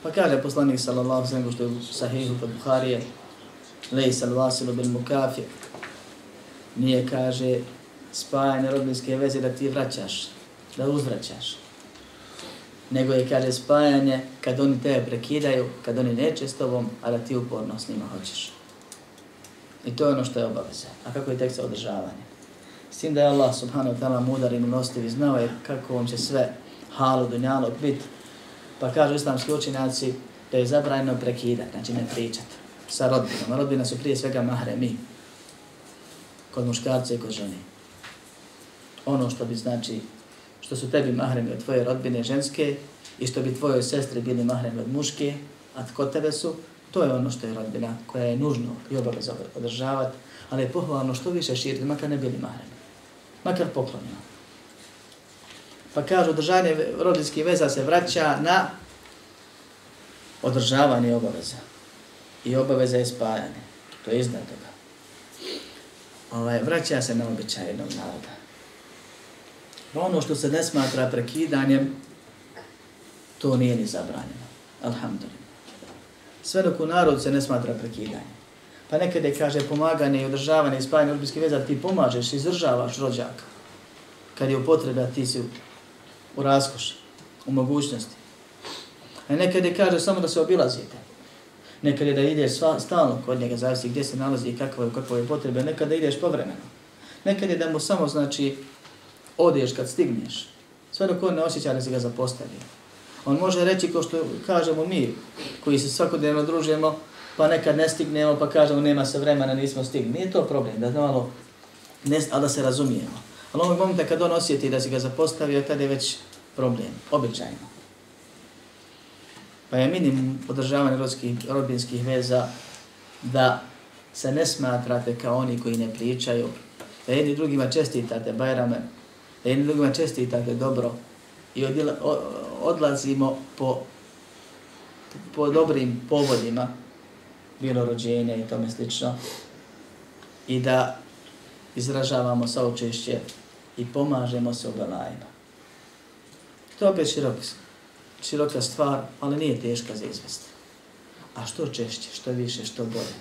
Pa kaže poslanik sallallahu sallam što je u sahihu kod Buharije, lej sal vasilu bil mukafir. Nije kaže spajanje rodbinske veze da ti vraćaš, da uzvraćaš. Nego je kaže spajanje kad oni tebe prekidaju, kad oni neće s tobom, a da ti uporno s njima hoćeš. I to je ono što je obaveza. A kako je tek sa održavanje? S tim da je Allah subhanahu wa ta'ala mudar i milostiv i znao je kako vam će sve halu dunjalog biti. Pa kažu islamski učinjaci da je zabrajno prekidati, znači ne pričati sa rodbinom. Rodbina su prije svega mahremi kod muškarca i kod žene. Ono što bi znači, što su tebi mahremi od tvoje rodbine ženske i što bi tvojoj sestri bili mahremi od muške, a tko tebe su, to je ono što je rodbina koja je nužno i obaveza održavati, ali je pohvalno što više širiti, makar ne bili mahremi makar poklonima. Pa kažu, održanje rodinskih veza se vraća na održavanje obaveza. I obaveza je spajanje. To je iznad toga. Ovaj, vraća se na običaj jednog naroda. Pa ono što se ne smatra prekidanjem, to nije ni zabranjeno. Alhamdulillah. Sve dok u narodu se ne smatra prekidanjem. Pa nekada je kaže pomaganje i održavanje i spajanje rodbinskih veza, ti pomažeš, izdržavaš rođaka. Kad je u potrebe, ti si u raskoši, u mogućnosti. A nekada je kaže samo da se obilazite. Nekada je da ideš sva, stalno kod njega, zavisi gdje se nalazi i kakvo je, kakvo je potrebe. Nekada ideš povremeno. Nekad je da mu samo znači odeš kad stigneš. Sve dok on ne osjeća da si ga zapostavio. On može reći kao što kažemo mi, koji se svakodnevno družimo, pa nekad ne stignemo, pa kažemo nema se vremena, nismo stigli. Nije to problem, da malo, ne, ali da se razumijemo. Ali ovog momenta kad on osjeti da si ga zapostavio, tada je već problem, običajno. Pa je minimum održavanja rodskih, rodbinskih veza da se ne smatrate kao oni koji ne pričaju, da jedni drugima čestitate bajrame, E, da jedni drugima čestitate dobro i odila, odlazimo po, po dobrim povodima, bilo rođenja i tome slično, i da izražavamo saučešće i pomažemo se u belajima. To je opet širok, široka stvar, ali nije teška za izvesti. A što češće, što više, što bolje.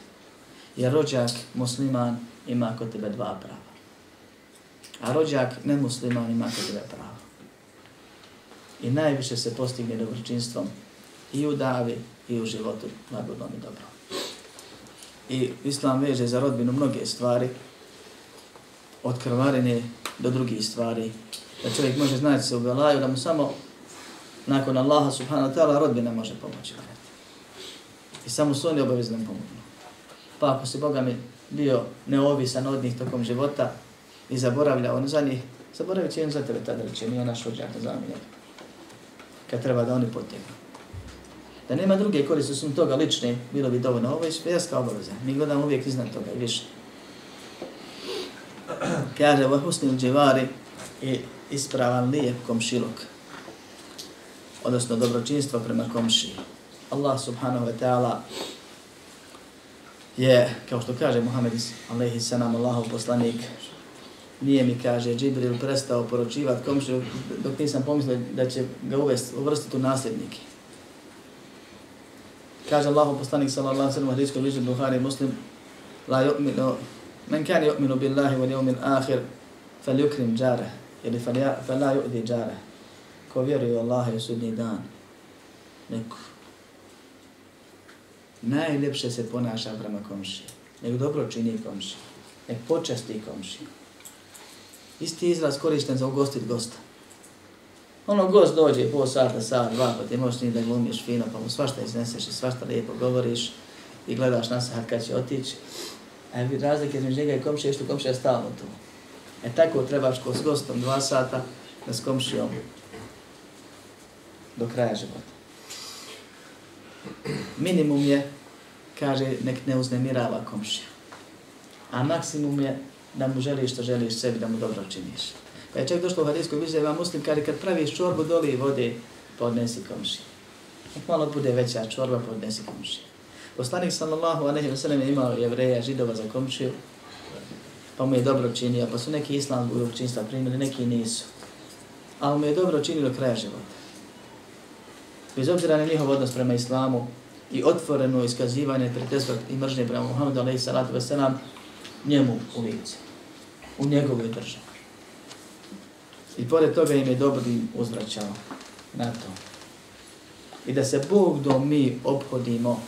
Jer rođak musliman ima kod tebe dva prava. A rođak nemusliman ima kod tebe. I najviše se postigne dobročinstvom i u davi i u životu nagodnom i dobro. I Islam veže za rodbinu mnoge stvari, od krvarine do drugih stvari, da čovjek može znati se u belaju, da mu samo nakon Allaha subhanahu wa ta'ala rodbina može pomoći. I samo su oni obavezni pomognu. Pa ako se Boga mi bio neovisan od njih tokom života i zaboravlja on za njih, zaboravit će on za tebe tada reći, nije naš rođak za mene. Kad treba da oni potegnu. Da nema druge koriste su toga lične, bilo bi dovoljno. Ovo je svijska obaveza. Mi gledamo uvijek iznad toga i više. Kaže, ovo husnil dživari i ispravan lijep komšiluk. Odnosno dobročinstvo prema komšiji. Allah subhanahu wa ta'ala je, kao što kaže Muhammed alaihi sanam, Allahov poslanik, nije mi, kaže, Džibril prestao poročivati komšiju dok nisam pomislio da će ga uvesti, uvrstiti u nasljednike. Kaže Allahu poslanik sallallahu alaihi sallam, hadijskoj bližu Buhari muslim, la yu'minu, men kana yu'minu billahi wal yawmil akhir, falyukrim yukrim ili fala ja, fal yu'di. Ko vjeruje u Allaha i sudnji dan, nek najljepše se ponaša prema komšiji Nek dobro čini komšiji Nek počasti komšiji Isti izraz korišten za ugostit gosta. Ono gost dođe po sata, sat, dva, pa ti možeš ni da glumiš fino, pa mu svašta izneseš i svašta lijepo govoriš i gledaš na sat kad će otići. A je razlike između njega i komšije što komšija stalno tu. E tako trebaš ko s gostom dva sata da s komšijom do kraja života minimum je, kaže, nek ne uznemirava komšija. A maksimum je da mu želiš što želiš sebi, da mu dobro činiš. Pa je čak došlo u hadijskoj vize, vam muslim kada kad praviš čorbu doli vode, podnesi komši. Nek malo bude veća čorba, podnesi komši. Poslanik sallallahu alaihi wa sallam je imao jevreja, židova za komšiju, pa mu je dobro činio, pa su neki islam u činstva primili, neki nisu. Ali mu je dobro činilo kraja života bez obzira na njihov odnos prema islamu i otvoreno iskazivanje prijateljstva i mržnje prema Muhammedu alaihi salatu wasalam, njemu u lice, u njegovoj državi. I pored toga im je dobro im uzvraćao na to. I da se Bog do mi obhodimo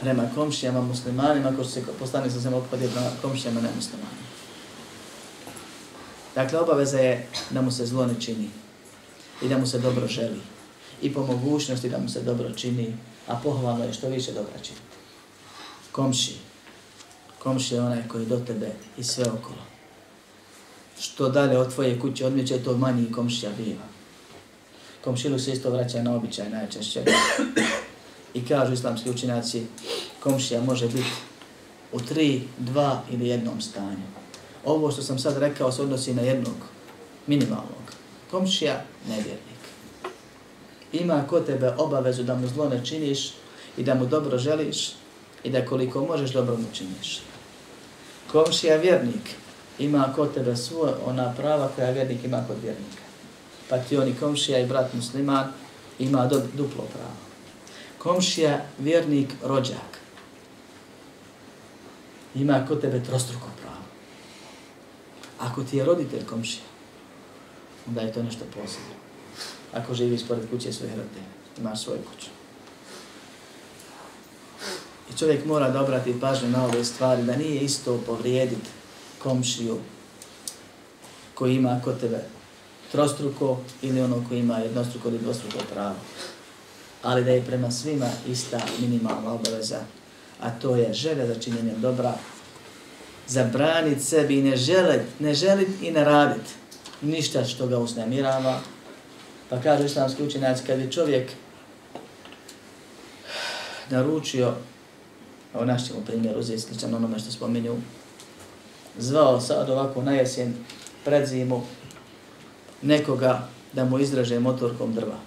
prema komšijama muslimanima, ko se postane sa svema obhodi prema komšijama nemuslimanima. Dakle, obaveza je da mu se zlo ne čini i da mu se dobro želi i po mogućnosti da mu se dobro čini, a pohvalno je što više dobra čini. Komši komšija je onaj koji do tebe i sve okolo. Što dalje od tvoje kuće odmiče, to manji komšija biva. Komšilu se isto vraća na običaj najčešće. I kažu islamski učinaci, komšija može biti u tri, dva ili jednom stanju. Ovo što sam sad rekao se odnosi na jednog, minimalnog. Komšija nevjernik. ima ko tebe obavezu da mu zlo ne činiš i da mu dobro želiš i da koliko možeš dobro mu činiš. Komšija vjernik ima kod tebe svoje ona prava koja vjernik ima kod vjernika. Pa ti oni komšija i brat musliman ima do, duplo pravo. Komšija vjernik rođak ima kod tebe trostruko pravo. Ako ti je roditelj komšija, onda je to nešto posebno ako živiš pored kuće svoje rodine, imaš svoju kuću. I čovjek mora da obrati pažnju na ove stvari, da nije isto povrijediti komšiju koji ima kod tebe trostruko ili ono koji ima jednostruko ili dvostruko pravo. Ali da je prema svima ista minimalna obaveza, a to je želja za činjenjem dobra, zabraniti sebi i ne želit, ne želit i ne radit ništa što ga usnemirava. Pa kaže islamski učenjac, kad je čovjek naručio, Evo naš ćemo primjer uzeti sličan onome što spomenju. zvao sad ovako na jesen pred zimu nekoga da mu izraže motorkom drva.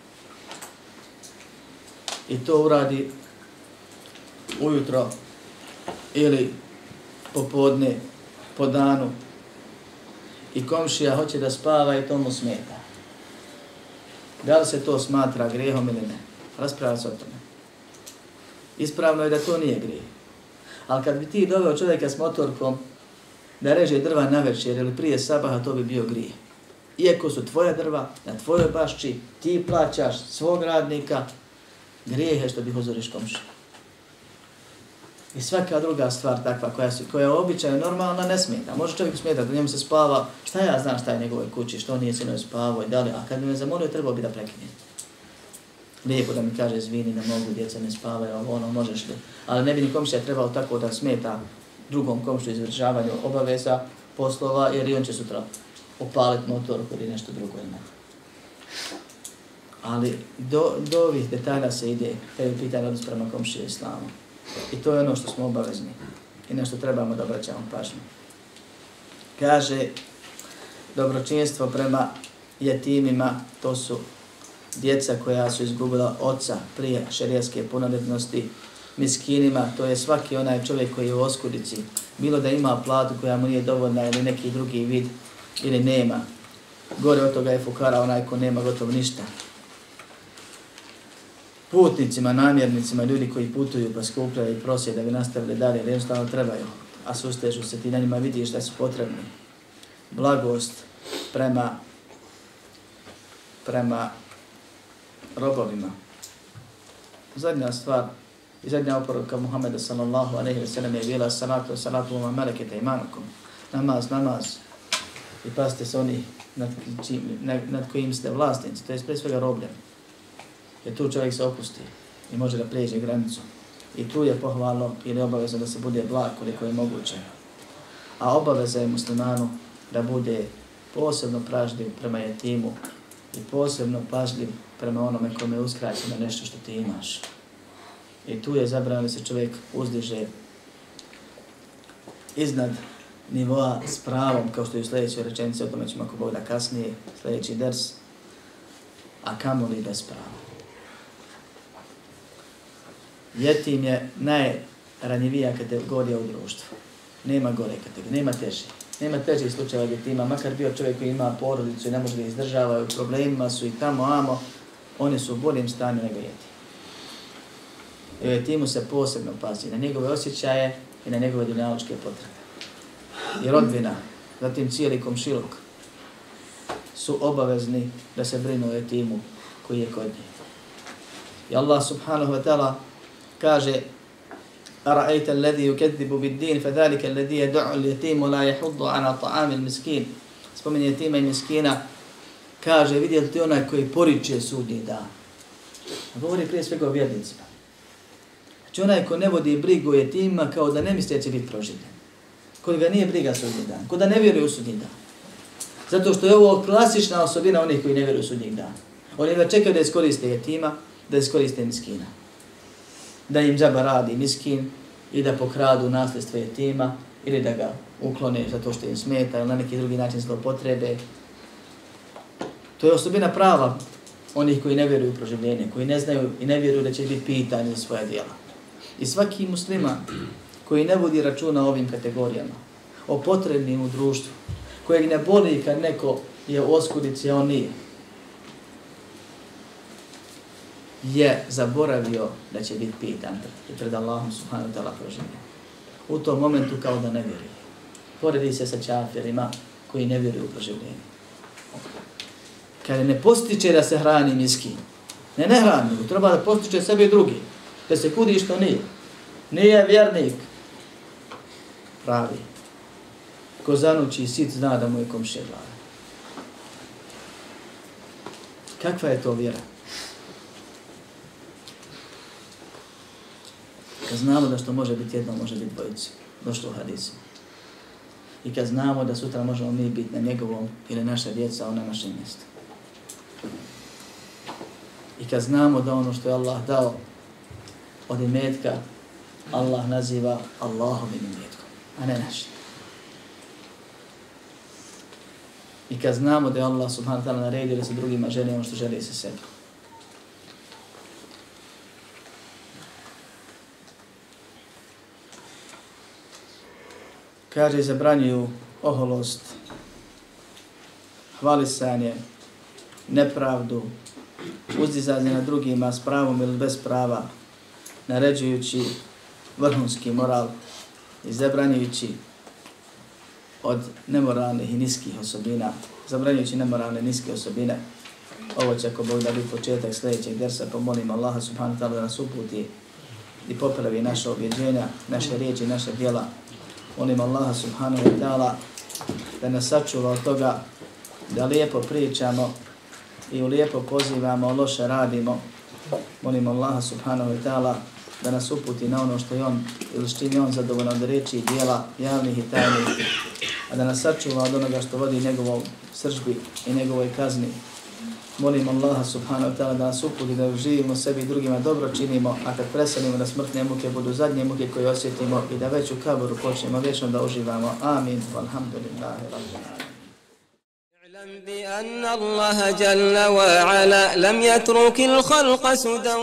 I to uradi ujutro ili popodne, po danu. I komšija hoće da spava i to mu smeta. Da li se to smatra grehom ili ne? Raspravlja se o tome. Ispravno je da to nije grijeh. Ali kad bi ti doveo čovjeka s motorkom da reže drva na večer ili prije sabaha, to bi bio grijeh. Iako su tvoje drva, na tvojoj bašči, ti plaćaš svog radnika, grijeh je što bi uzoriš komšiju. I svaka druga stvar takva koja, se, koja je običajno normalna ne smeta. Može čovjek smetati da njemu se spava, šta ja znam šta je njegove kući, što nije sinoj spavao i dalje, a kad bi me zamolio trebao bi da prekinem. Lijepo da mi kaže izvini, ne mogu, djeca ne spavaju, ono možeš li. Ali ne bi ni komšija trebao tako da smeta drugom komšu izvršavanju obaveza poslova, jer i on će sutra opaliti motor ili nešto drugo ima. Ali do, do ovih detalja se ide, kada je pitanje odnos prema komšije islamu. I to je ono što smo obavezni i nešto trebamo da obraćamo pažnju. Kaže, dobročinstvo prema jetimima, to su djeca koja su izgubila oca prije šerijaske punoljetnosti, miskinima, to je svaki onaj čovjek koji je u oskudici, bilo da ima platu koja mu nije dovoljna ili neki drugi vid, ili nema. Gore od toga je fukara onaj ko nema gotovo ništa putnicima, namjernicima, ljudi koji putuju pa skupljaju i prosje da bi nastavili dalje, jer jednostavno trebaju, a sustežu se, ti na njima vidiš da su potrebni. Blagost prema prema robovima. Zadnja stvar i zadnja oporuka Muhammeda sallallahu alaihi wa sallam je bila salatu salatu uma melekete imanukum. Namaz, namaz. I pazite se oni nad, čim, nad kojim ste vlastnici, to je pre svega robljen. jer tu čovjek se opusti i može da prijeđe granicu. I tu je pohvalno ili obaveza da se bude blag koliko je moguće. A obaveza je muslimanu da bude posebno pražljiv prema jetimu i posebno pažljiv prema onome kome je uskraćeno nešto što ti imaš. I tu je zabrano se čovjek uzdiže iznad nivoa s pravom, kao što je u sljedećoj rečenici, o tome ćemo ako Bog da kasnije, sljedeći ders, a kamo li bez prava jetim je najranjivija kategorija u društvu. Nema gore kategorije, nema teže. Nema teži slučajeva ima, makar bio čovjek koji ima porodicu i ne može da izdržava, u problemima su i tamo, amo, oni su u boljim stanju nego jeti. I jetimu se posebno pazi na njegove osjećaje i na njegove dinaločke potrebe. I rodbina, zatim cijeli komšilog, su obavezni da se brinu o jetimu koji je kod njih. I Allah subhanahu wa ta'ala kaže أرأيت الذي يكذب بالدين فذلك الذي يدعو اليتيم ولا يحض على طعام المسكين spomen jetima i miskina kaže vidjeli ti onaj koji poriče sudnji dan. Govori prije svega o vjernicima. Znači onaj ko ne vodi brigu je tima kao da ne misli da će biti proživljen. Koji ga nije briga sudnji dan. Ko da ne vjeruje u sudnji dan. Zato što je ovo klasična osobina onih koji ne vjeruju u sudnji dan. Oni da čekaju da iskoriste jetima da iskoriste miskina. Da im džaba radi miskin i da pokradu nasljedstvo jetima ili da ga uklone zato što im smeta ili na neki drugi način zlopotrebe. potrebe. To je osobina prava onih koji ne vjeruju u proživljenje, koji ne znaju i ne vjeruju da će biti pitanje za svoje djela. I svaki muslima koji ne vodi računa o ovim kategorijama, o potrebnim u društvu, kojeg ne boli kad neko je u oskudici, a on nije, je zaboravio da će biti pitan i pred Allahom subhanahu wa ta'ala proživljenje. U tom momentu kao da ne vjeruje. Poredi se sa čafirima koji ne vjeruju u proživljenje. Kada ne postiče da se hrani miskin. ne ne hrani, treba da postiče sebe i drugi, da se kudi što nije. Nije vjernik. Pravi. Ko zanuči sit zna da mu je komšće glava. Kakva je to vjera? Kad znamo da što može biti jedno, može biti dvojice. Došlo u hadisu. I kad znamo da sutra možemo mi biti na njegovom ili naša djeca, ona naše mjesto. I kad znamo da ono što je Allah dao od imetka, Allah naziva Allahovim imetkom, a ne našim. I kad znamo da je Allah subhanahu ta'ala naredio da se drugima želi ono što želi se sebi. Kaže, zabranjuju oholost, hvalisanje, nepravdu, uzdizanje na drugima s pravom ili bez prava, naređujući vrhunski moral i zabranjujući od nemoralnih i niskih osobina, zabranjujući nemoralne i niske osobine. Ovo će ako Bog da biti početak sljedećeg dersa, pa pomolim Allaha subhanahu ta'ala da nas uputi i popravi naše objeđenja, naše riječi, naše djela. Molim Allaha subhanahu ta'ala da nas sačuva od toga da lijepo pričamo i u lijepo pozivamo, loše radimo. Molim Allaha subhanahu wa ta'ala da nas uputi na ono što je on ili s čim je on zadovoljan od reči i dijela javnih i tajnih, a da nas sačuva od onoga što vodi njegovom sržbi i njegovoj kazni. Molim Allaha subhanahu wa ta'ala da nas uputi da živimo sebi i drugima dobro činimo, a kad preselimo da smrtne muke budu zadnje muke koje osjetimo i da već u kaboru počnemo vječno da uživamo. Amin. Walhamdulillahi rabbil بأن الله جل وعلا لم يترك الخلق سدى